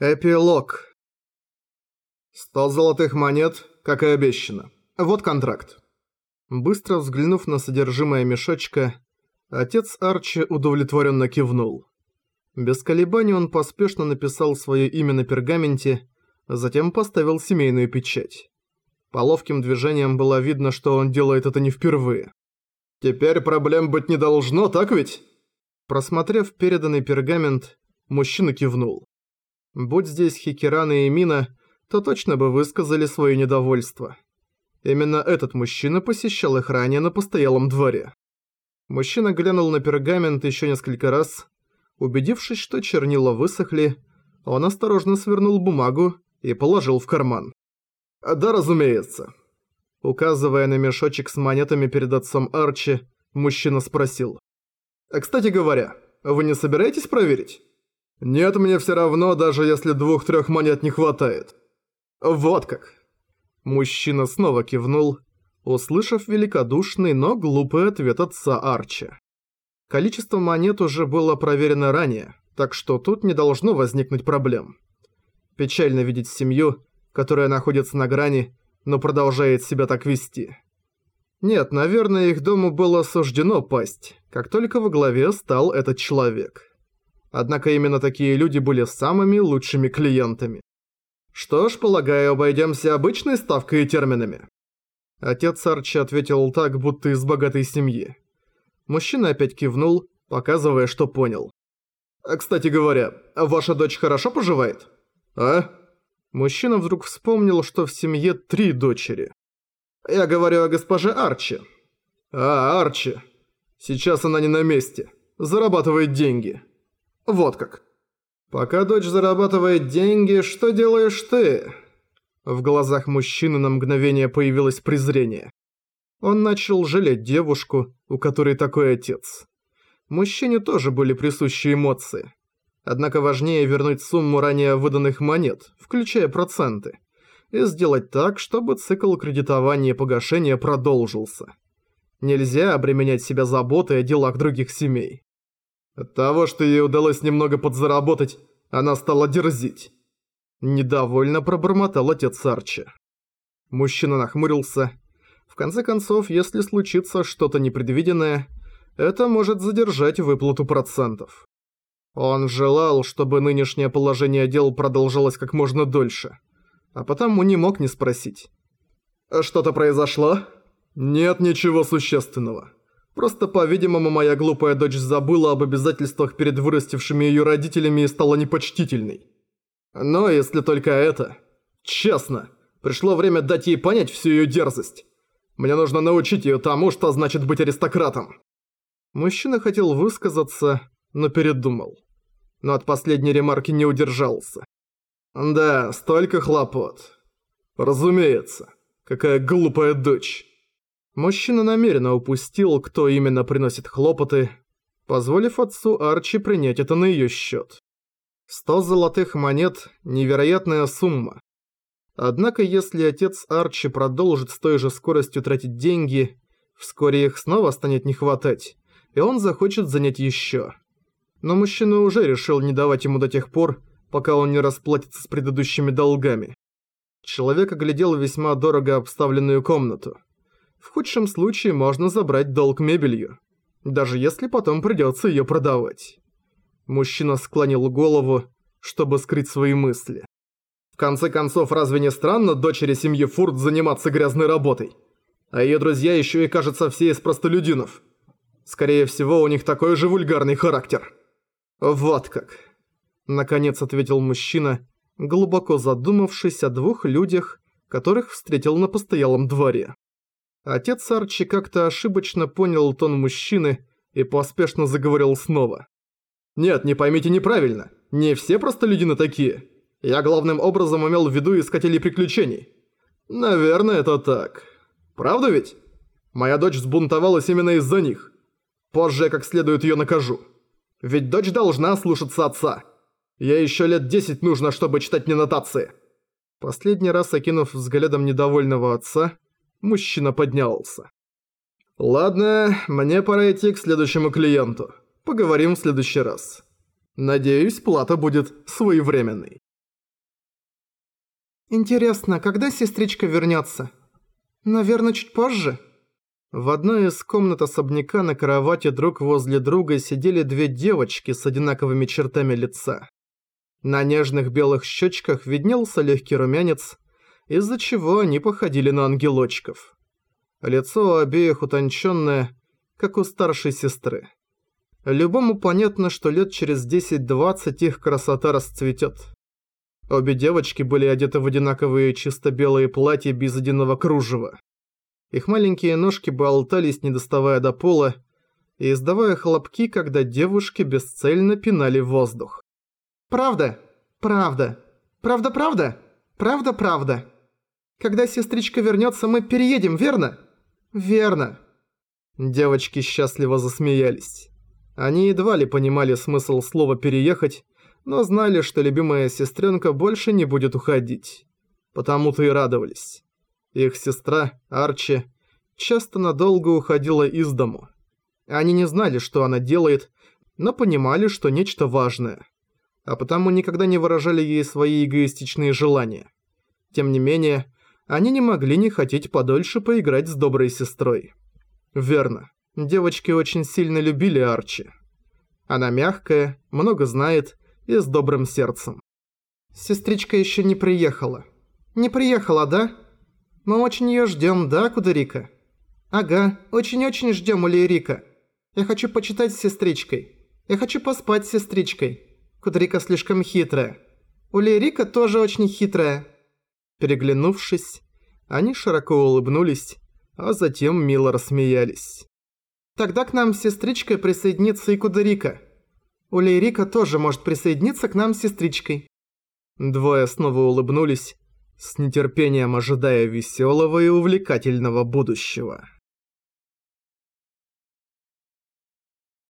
Эпилог. Сто золотых монет, как и обещано. Вот контракт. Быстро взглянув на содержимое мешочка, отец Арчи удовлетворенно кивнул. Без колебаний он поспешно написал свое имя на пергаменте, затем поставил семейную печать. По ловким движениям было видно, что он делает это не впервые. «Теперь проблем быть не должно, так ведь?» Просмотрев переданный пергамент, мужчина кивнул. Будь здесь Хикерана и Мина, то точно бы высказали свое недовольство. Именно этот мужчина посещал их ранее на постоялом дворе. Мужчина глянул на пергамент еще несколько раз. Убедившись, что чернила высохли, он осторожно свернул бумагу и положил в карман. «Да, разумеется». Указывая на мешочек с монетами перед отцом Арчи, мужчина спросил. «Кстати говоря, вы не собираетесь проверить?» «Нет, мне все равно, даже если двух-трех монет не хватает». «Вот как». Мужчина снова кивнул, услышав великодушный, но глупый ответ отца Арчи. Количество монет уже было проверено ранее, так что тут не должно возникнуть проблем. Печально видеть семью, которая находится на грани, но продолжает себя так вести. Нет, наверное, их дому было суждено пасть, как только во главе стал этот человек. Однако именно такие люди были самыми лучшими клиентами. Что ж, полагаю, обойдемся обычной ставкой и терминами. Отец Арчи ответил так, будто из богатой семьи. Мужчина опять кивнул, показывая, что понял. «А, «Кстати говоря, ваша дочь хорошо поживает?» «А?» Мужчина вдруг вспомнил, что в семье три дочери. «Я говорю о госпоже Арчи». «А, Арчи. Сейчас она не на месте. Зарабатывает деньги. Вот как. Пока дочь зарабатывает деньги, что делаешь ты? В глазах мужчины на мгновение появилось презрение. Он начал жалеть девушку, у которой такой отец. Мужчине тоже были присущи эмоции. Однако важнее вернуть сумму ранее выданных монет, включая проценты, и сделать так, чтобы цикл кредитования и погашения продолжился. Нельзя обременять себя заботой о делах других семей. От того, что ей удалось немного подзаработать, она стала дерзить. Недовольно пробормотал отец Арчи. Мужчина нахмурился. В конце концов, если случится что-то непредвиденное, это может задержать выплату процентов. Он желал, чтобы нынешнее положение дел продолжалось как можно дольше, а потому не мог не спросить. «Что-то произошло?» «Нет ничего существенного», Просто, по-видимому, моя глупая дочь забыла об обязательствах перед вырастившими ее родителями и стала непочтительной. Но если только это... Честно, пришло время дать ей понять всю ее дерзость. Мне нужно научить ее тому, что значит быть аристократом. Мужчина хотел высказаться, но передумал. Но от последней ремарки не удержался. Да, столько хлопот. Разумеется. Какая глупая дочь. Мужчина намеренно упустил, кто именно приносит хлопоты, позволив отцу Арчи принять это на её счёт. Сто золотых монет – невероятная сумма. Однако если отец Арчи продолжит с той же скоростью тратить деньги, вскоре их снова станет не хватать, и он захочет занять ещё. Но мужчина уже решил не давать ему до тех пор, пока он не расплатится с предыдущими долгами. Человек оглядел весьма дорого обставленную комнату. В худшем случае можно забрать долг мебелью, даже если потом придется ее продавать. Мужчина склонил голову, чтобы скрыть свои мысли. В конце концов, разве не странно дочери семьи Фурт заниматься грязной работой? А ее друзья еще и, кажется, все из простолюдинов. Скорее всего, у них такой же вульгарный характер. Вот как. Наконец ответил мужчина, глубоко задумавшись о двух людях, которых встретил на постоялом дворе. Отец Арчи как-то ошибочно понял тон мужчины и поспешно заговорил снова. «Нет, не поймите неправильно. Не все простолюдины такие. Я главным образом имел в виду искателей приключений. Наверное, это так. Правда ведь? Моя дочь взбунтовалась именно из-за них. Позже я как следует ее накажу. Ведь дочь должна слушаться отца. Ей еще лет десять нужно, чтобы читать мне нотации». Последний раз окинув взглядом недовольного отца, Мужчина поднялся. «Ладно, мне пора идти к следующему клиенту. Поговорим в следующий раз. Надеюсь, плата будет своевременной». «Интересно, когда сестричка вернется? Наверное, чуть позже?» В одной из комнат особняка на кровати друг возле друга сидели две девочки с одинаковыми чертами лица. На нежных белых щечках виднелся легкий румянец, из-за чего они походили на ангелочков. Лицо обеих утонченное, как у старшей сестры. Любому понятно, что лет через 10-20 их красота расцветет. Обе девочки были одеты в одинаковые чисто белые платья без единого кружева. Их маленькие ножки болтались, не доставая до пола, и издавая хлопки, когда девушки бесцельно пинали воздух. «Правда? Правда? Правда-правда? Правда-правда? Когда сестричка вернется, мы переедем, верно? Верно!» Девочки счастливо засмеялись. Они едва ли понимали смысл слова «переехать», но знали, что любимая сестренка больше не будет уходить. Потому-то и радовались. Их сестра, Арчи, часто надолго уходила из дому. Они не знали, что она делает, но понимали, что нечто важное. А потому никогда не выражали ей свои эгоистичные желания. Тем не менее, они не могли не хотеть подольше поиграть с доброй сестрой. Верно, девочки очень сильно любили Арчи. Она мягкая, много знает и с добрым сердцем. «Сестричка еще не приехала». «Не приехала, да?» Мы очень её ждём, да, Кудерика?» «Ага, очень-очень ждём Улирика. Я хочу почитать с сестричкой. Я хочу поспать с сестричкой. Кудерика слишком хитрая. Улирика тоже очень хитрая». Переглянувшись, они широко улыбнулись, а затем мило рассмеялись. «Тогда к нам сестричкой присоединится и Кудерика. Улирика тоже может присоединиться к нам сестричкой». Двое снова улыбнулись, с нетерпением ожидая веселого и увлекательного будущего.